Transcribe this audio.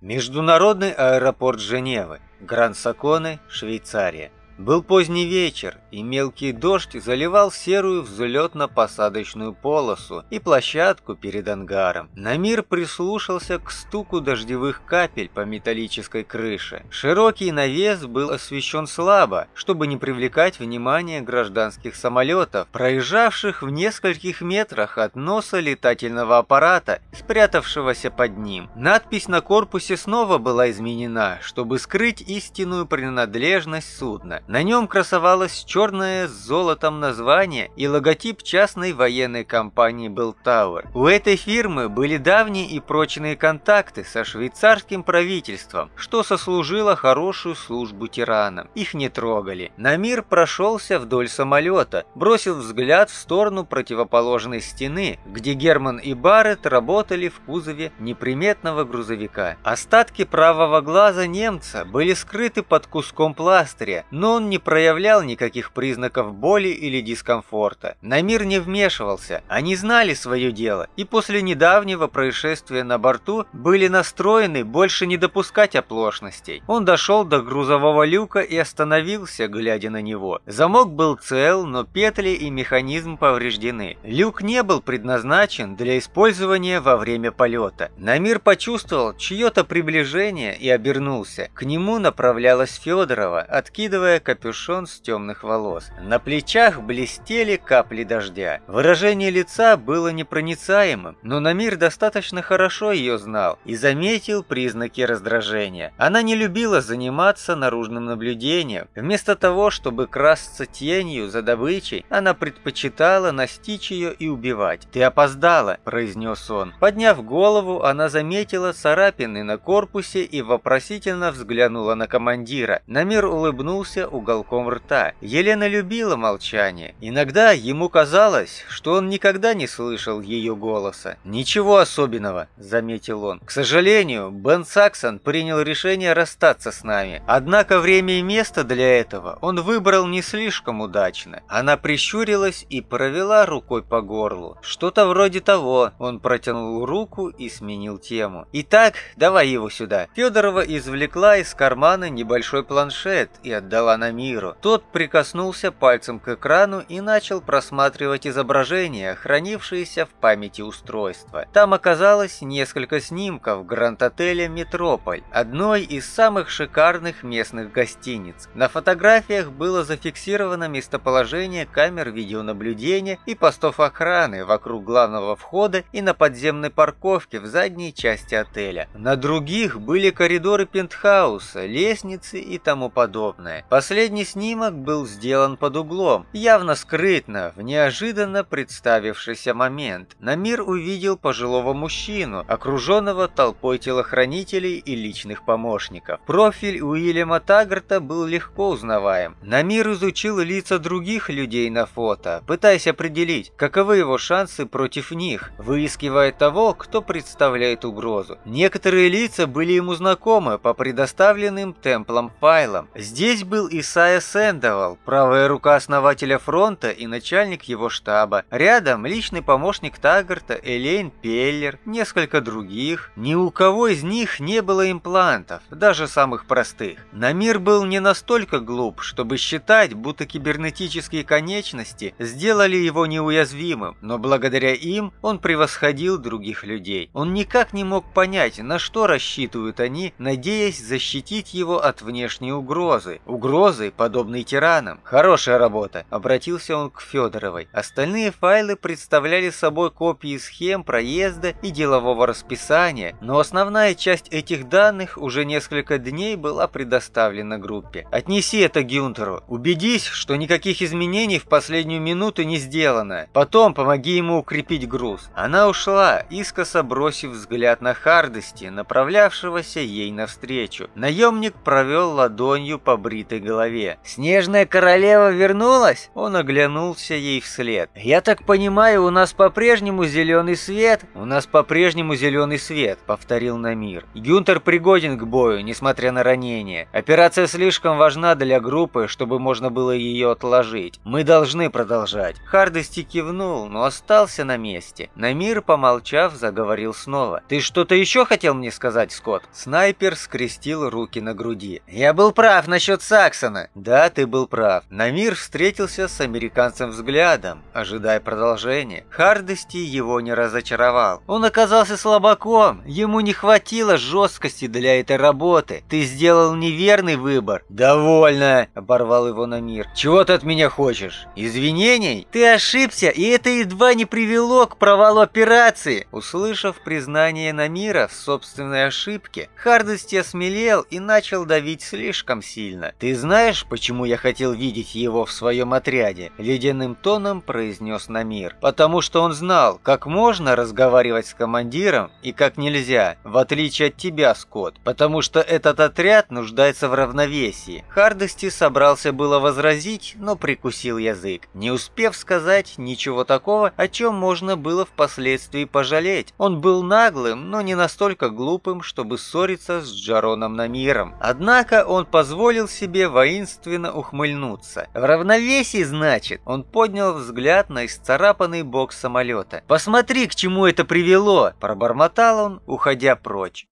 Международный аэропорт Женевы, Гранд-Саконе, Швейцария. Был поздний вечер, и мелкий дождь заливал серую взлетно-посадочную полосу и площадку перед ангаром. Намир прислушался к стуку дождевых капель по металлической крыше. Широкий навес был освещен слабо, чтобы не привлекать внимание гражданских самолетов, проезжавших в нескольких метрах от носа летательного аппарата, спрятавшегося под ним. Надпись на корпусе снова была изменена, чтобы скрыть истинную принадлежность судна. На нем красовалось черное с золотом название и логотип частной военной компании Tower. У этой фирмы были давние и прочные контакты со швейцарским правительством, что сослужило хорошую службу тиранам. Их не трогали. Намир прошелся вдоль самолета, бросил взгляд в сторону противоположной стены, где Герман и Барретт работали в кузове неприметного грузовика. Остатки правого глаза немца были скрыты под куском пластыря, но он не проявлял никаких признаков боли или дискомфорта. На мир не вмешивался, они знали свое дело, и после недавнего происшествия на борту были настроены больше не допускать оплошностей. Он дошел до грузового люка и остановился, глядя на него. Замок был цел, но петли и механизм повреждены. Люк не был предназначен для использования во время полета. Намир почувствовал чье-то приближение и обернулся. К нему направлялась Федорова, откидывая капюшон с темных волос. На плечах блестели капли дождя. Выражение лица было непроницаемым, но Намир достаточно хорошо ее знал и заметил признаки раздражения. Она не любила заниматься наружным наблюдением. Вместо того, чтобы красться тенью за добычей, она предпочитала настичь ее и убивать. «Ты опоздала», – произнес он. Подняв голову, она заметила царапины на корпусе и вопросительно взглянула на командира. Намир улыбнулся, уголком рта. Елена любила молчание. Иногда ему казалось, что он никогда не слышал ее голоса. «Ничего особенного», — заметил он. «К сожалению, Бен Саксон принял решение расстаться с нами. Однако время и место для этого он выбрал не слишком удачно». Она прищурилась и провела рукой по горлу. Что-то вроде того. Он протянул руку и сменил тему. «Итак, давай его сюда». Федорова извлекла из кармана небольшой планшет и отдала на миру. Тот прикоснулся пальцем к экрану и начал просматривать изображения, хранившиеся в памяти устройства. Там оказалось несколько снимков Гранд-отеля «Метрополь», одной из самых шикарных местных гостиниц. На фотографиях было зафиксировано местоположение камер видеонаблюдения и постов охраны вокруг главного входа и на подземной парковке в задней части отеля. На других были коридоры пентхауса, лестницы и тому подобное. Последний снимок был сделан под углом, явно скрытно, в неожиданно представившийся момент. Намир увидел пожилого мужчину, окруженного толпой телохранителей и личных помощников. Профиль Уильяма Таггарта был легко узнаваем. Намир изучил лица других людей на фото, пытаясь определить, каковы его шансы против них, выискивая того, кто представляет угрозу. Некоторые лица были ему знакомы по предоставленным темплам файлам. Здесь был Исайя Сэндовал, правая рука основателя фронта и начальник его штаба. Рядом личный помощник Таггарта Элейн Пеллер, несколько других. Ни у кого из них не было имплантов, даже самых простых. Намир был не настолько глуп, чтобы считать, будто кибернетические конечности сделали его неуязвимым, но благодаря им он превосходил других людей. Он никак не мог понять, на что рассчитывают они, надеясь защитить его от внешней угрозы. Угрозы, подобной тиранам. Хорошая работа, обратился он к Федоровой. Остальные файлы представляли собой копии схем проезда и делового расписания, но основная часть этих данных уже несколько дней была предоставлена группе. Отнеси это Гюнтеру. Убедись, что никаких изменений в последнюю минуту не сделано. Потом помоги ему укрепить груз. Она ушла, искоса бросив взгляд на Хардости, направлявшегося ей навстречу. Наемник провел ладонью по бритой голове голове. «Снежная королева вернулась?» Он оглянулся ей вслед. «Я так понимаю, у нас по-прежнему зеленый свет?» «У нас по-прежнему зеленый свет», — повторил Намир. «Гюнтер пригоден к бою, несмотря на ранение. Операция слишком важна для группы, чтобы можно было ее отложить. Мы должны продолжать». Хардости кивнул, но остался на месте. Намир, помолчав, заговорил снова. «Ты что-то еще хотел мне сказать, Скотт?» Снайпер скрестил руки на груди. «Я был прав насчет Саксона!» «Да, ты был прав». Намир встретился с американцем взглядом, ожидая продолжения. Хардости его не разочаровал. Он оказался слабаком, ему не хватило жесткости для этой работы. Ты сделал неверный выбор. «Довольно!» – оборвал его Намир. «Чего ты от меня хочешь? Извинений? Ты ошибся, и это едва не привело к провалу операции!» Услышав признание Намира в собственной ошибке, Хардости осмелел и начал давить слишком сильно. «Ты знаешь, почему я хотел видеть его в своем отряде?» – ледяным тоном произнес Намир. «Потому что он знал, как можно разговаривать с командиром и как нельзя, в отличие от тебя, Скотт, потому что этот отряд нуждается в равновесии». Хардости собрался было возразить, но прикусил язык, не успев сказать ничего такого, о чем можно было впоследствии пожалеть. Он был наглым, но не настолько глупым, чтобы ссориться с Джароном Намиром. Однако он позволил себе воинственно ухмыльнуться. В равновесии, значит, он поднял взгляд на исцарапанный бок самолета. «Посмотри, к чему это привело!» – пробормотал он, уходя прочь.